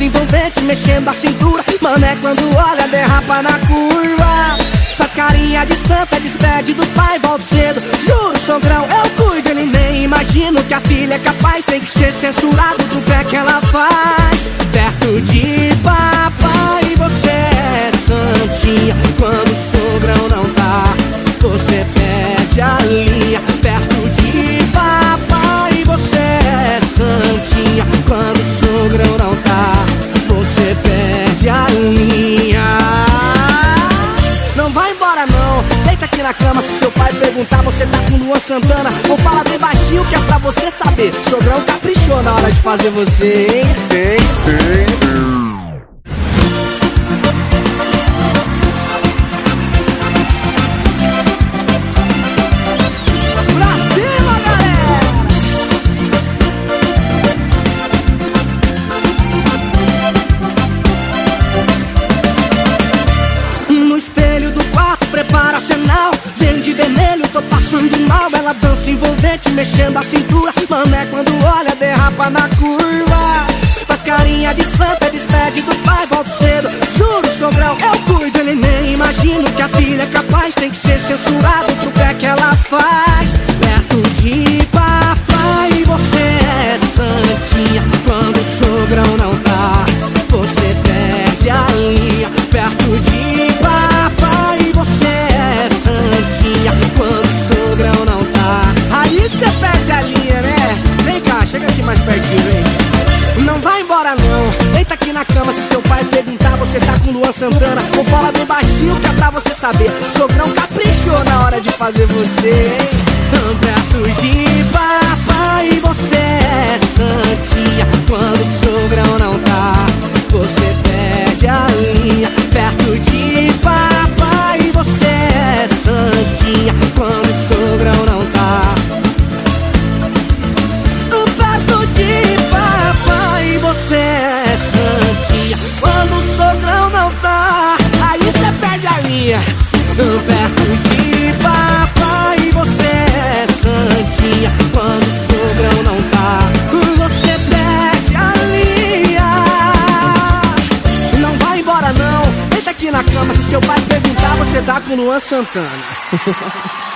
dança envolvente, mexendo a cintura. Mano, é quando olha, derrapa na curva. Faz carinha de santa, despede do pai, volta cedo. Juro, sogrão, eu cuido, ele nem imagino que a filha é capaz. Tem que ser censurado do pé que ela faz. Perto de papai, você é santinha. Na cama Se seu pai perguntar, você tá com Luan Santana. Ou fala bem baixinho que é pra você saber. Sogrão caprichou na hora de fazer você, hein? Ei, ei, prepara sinal Vem de vermelho, tô passando mal. Ela dança envolvente, mexendo a cintura. Mano, é quando olha, derrapa na curva. Faz carinha de santa, despede do pai, volta cedo. Juro, sogrão, eu cuido Ele nem imagino que a filha é capaz. Tem que ser censurado pro pé que ela faz. Perto de na cama Se seu pai perguntar, você tá com Luan Santana Ou fala bem baixinho que é pra você saber Sogrão caprichou na hora de fazer você hein? Perto de papai, você perde a linha Perto de papai, você é santinha. Quando o sogrão não tá, você perde a linha Não vai embora não, deita aqui na cama. Se seu pai perguntar, você tá com Luan Santana